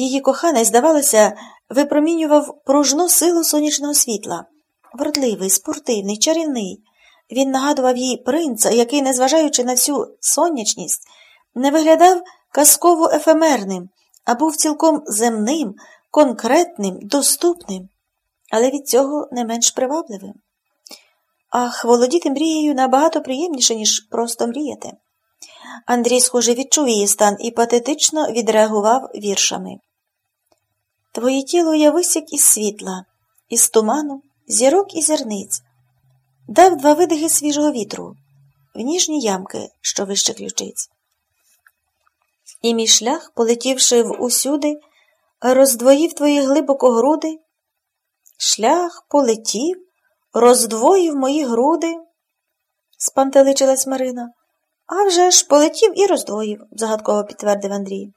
Її коханець, здавалося, випромінював пружну силу сонячного світла. Вродливий, спортивний, чарівний. Він нагадував їй принца, який, незважаючи на всю сонячність, не виглядав казково ефемерним, а був цілком земним, конкретним, доступним, але від цього не менш привабливим. Ах, володіти мрією набагато приємніше, ніж просто мріяти. Андрій, схоже, відчув її стан і патетично відреагував віршами. Твоє тіло я висік із світла, із туману, зірок і зерниць, дав два видихи свіжого вітру, в ніжні ямки, що вище ключиць. І мій шлях, полетівши в усюди, роздвоїв твої глибоко груди. Шлях полетів, роздвоїв мої груди, спантеличилась Марина. «А вже ж полетів і роздвоїв, загадково підтвердив Андрій.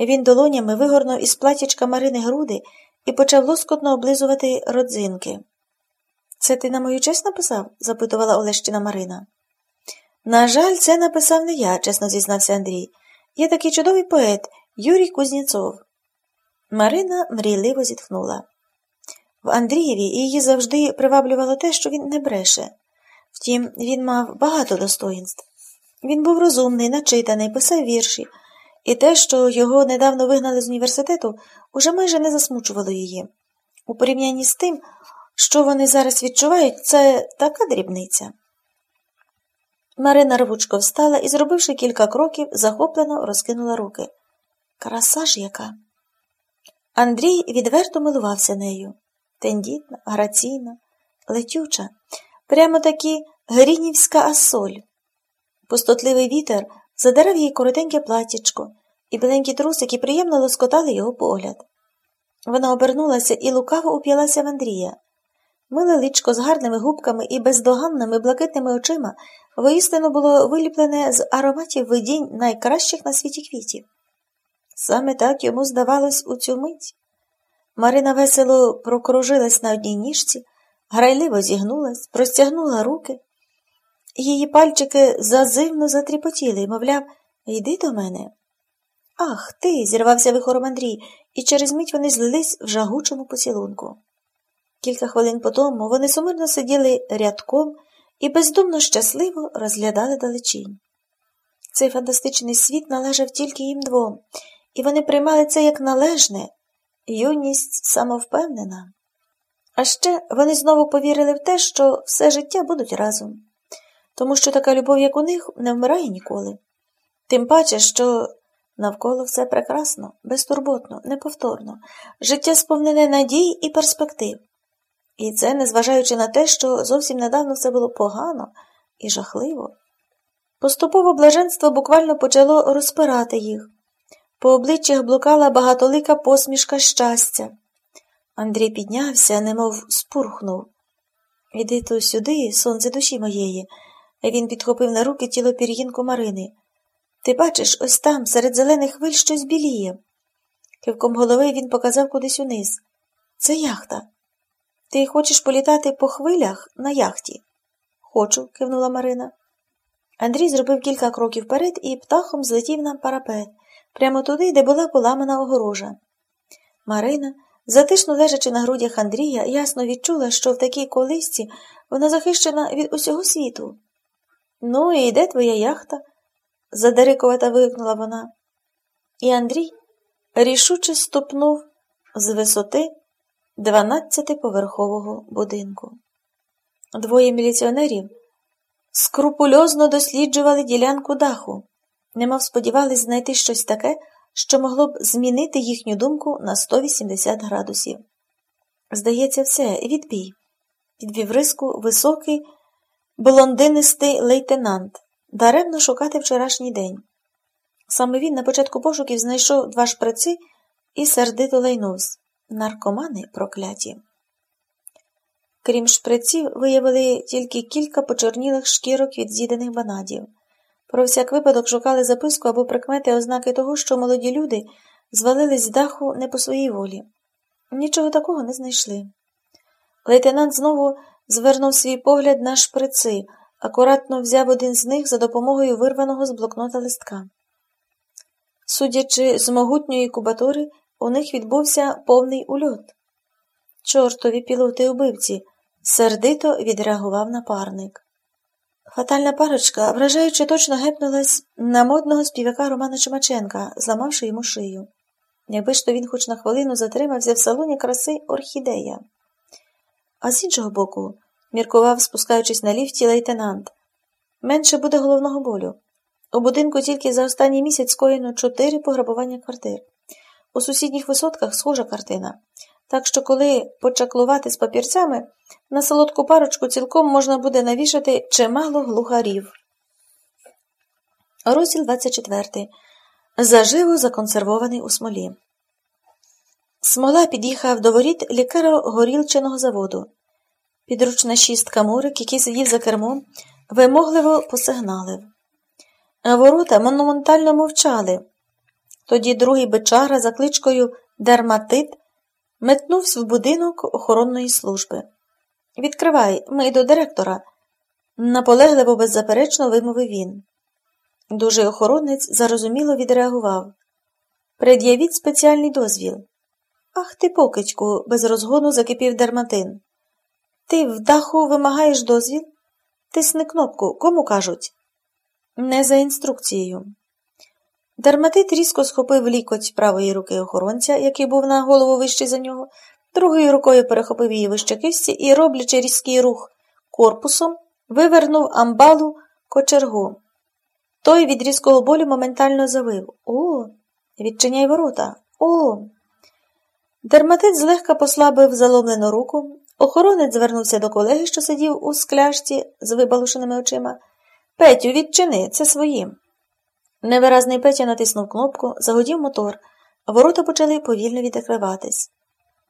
Він долонями вигорнув із платячка Марини груди і почав лоскотно облизувати родзинки. Це ти на мою честь написав? запитувала Олещина Марина. На жаль, це написав не я, чесно зізнався Андрій. Є такий чудовий поет Юрій Кузніцов. Марина мрійливо зітхнула. В Андрієві її завжди приваблювало те, що він не бреше. Втім, він мав багато достоїнств. Він був розумний, начитаний, писав вірші, і те, що його недавно вигнали з університету, уже майже не засмучувало її. У порівнянні з тим, що вони зараз відчувають, це така дрібниця. Марина рвучко встала і, зробивши кілька кроків, захоплено розкинула руки. Краса ж яка. Андрій відверто милувався нею. Тендітна, граційна, летюча, прямо таки грінівська асоль. Пустотливий вітер задерев їй коротеньке платячко, і біленькі трусики приємно лоскотали його погляд. Вона обернулася і лукаво уп'ялася в Андрія. Миле личко з гарними губками і бездоганними блакитними очима воістину було виліплене з ароматів видінь найкращих на світі квітів. Саме так йому здавалось у цю мить. Марина весело прокружилась на одній ніжці, грайливо зігнулась, простягнула руки. Її пальчики зазивно затріпотіли, мовляв, йди до мене. Ах ти, зірвався вихором Андрій, і через мить вони злились в жагучому поцілунку. Кілька хвилин по тому вони сумирно сиділи рядком і бездумно щасливо розглядали далечінь. Цей фантастичний світ належав тільки їм двом, і вони приймали це як належне, юність самовпевнена. А ще вони знову повірили в те, що все життя будуть разом, тому що така любов, як у них, не вмирає ніколи. Тим паче, що навколо все прекрасно, безтурботно, неповторно, життя сповнене надій і перспектив. І це незважаючи на те, що зовсім недавно все було погано і жахливо. Поступово блаженство буквально почало розпирати їх. По обличчях блукала багатолика посмішка щастя. Андрій піднявся, немов спурхнув. Іди то сюди, сонце душі моєї. Він підхопив на руки тіло пір'їнку Марини. Ти бачиш, ось там, серед зелених хвиль, щось біліє. Кивком голови він показав кудись униз. Це яхта. Ти хочеш політати по хвилях на яхті? Хочу, кивнула Марина. Андрій зробив кілька кроків вперед і птахом злетів на парапет, прямо туди, де була поламана огорожа. Марина, затишно лежачи на грудях Андрія, ясно відчула, що в такій колисці вона захищена від усього світу. Ну, і де твоя яхта? задирикувата вигукнула вона. І Андрій рішуче ступнув з висоти дванадцятиповерхового будинку. Двоє міліціонерів скрупульозно досліджували ділянку даху, немов сподівались знайти щось таке, що могло б змінити їхню думку на 180 градусів. Здається, все, відбій. Підвів риску високий, блондинистий лейтенант, даремно шукати вчорашній день. Саме він на початку пошуків знайшов два шприци і сердито лайнувсь. Наркомани прокляті. Крім шприців, виявили тільки кілька почорнілих шкірок від з'їдених банадів. Про всяк випадок шукали записку або прикмети ознаки того, що молоді люди звалились з даху не по своїй волі. Нічого такого не знайшли. Лейтенант знову звернув свій погляд на шприци, акуратно взяв один з них за допомогою вирваного з блокнота листка. Судячи з могутньої кубатури, у них відбувся повний ульот. Чортові пілоти убивці, сердито відреагував напарник. Фатальна парочка, вражаючи, точно гепнулась на модного співака Романа Чумаченка, зламавши йому шию. Якби ж то він хоч на хвилину затримався в салоні краси орхідея. А з іншого боку, міркував, спускаючись на ліфті лейтенант, менше буде головного болю. У будинку тільки за останній місяць скоєно чотири пограбування квартир. У сусідніх висотках схожа картина. Так що, коли почаклувати з папірцями, на солодку парочку цілком можна буде навішати чимало глухарів. Розділ 24. Заживо законсервований у смолі. Смола під'їхав до воріт лікаро-горілчаного заводу. Підручна шістка Мурик, який сидів за кермом, вимогливо посигналив. Ворота монументально мовчали. Тоді другий бичара за кличкою Дерматит метнувся в будинок охоронної служби. Відкривай, ми до директора, наполегливо беззаперечно вимовив він. Дужий охоронець зарозуміло відреагував. Пред'явіть спеціальний дозвіл. Ах ти, покидьку, без розгону закипів дерматин. Ти в даху вимагаєш дозвіл? Тисни кнопку, кому кажуть? Не за інструкцією. Дерматит різко схопив лікоть правої руки охоронця, який був на голову вищий за нього, другою рукою перехопив її вище кисті і, роблячи різкий рух корпусом, вивернув амбалу кочергу. Той від різкого болю моментально завив О, відчиняй ворота. О. Дерматит злегка послабив заломлену руку. Охоронець звернувся до колеги, що сидів у скляшці з вибалушеними очима. Петю, відчини, це своїм. Невиразний Петя натиснув кнопку, загодів мотор, ворота почали повільно відкриватись.